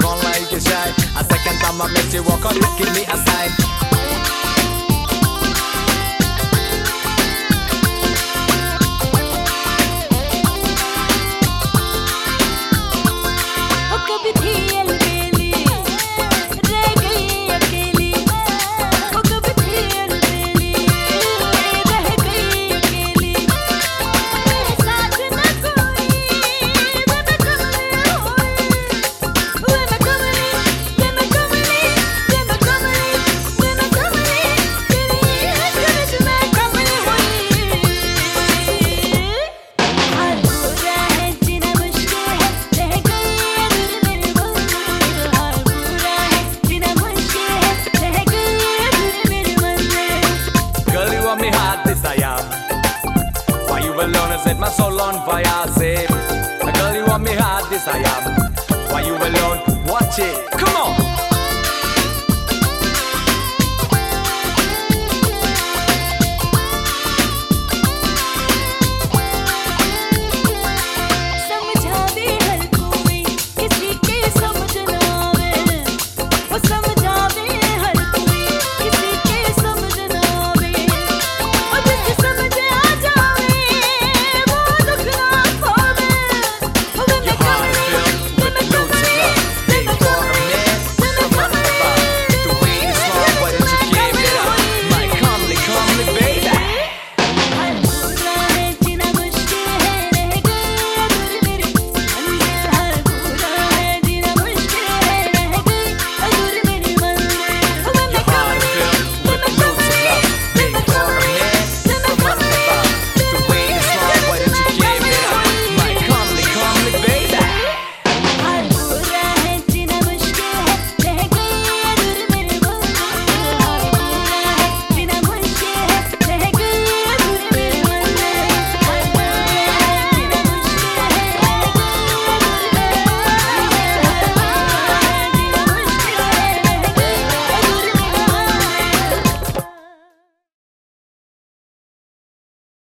gone like a shy. A second time I met you, walk on, give me a sign. Soul on fire? Say, girl, you want me hot this I am. Why you alone? Watch it.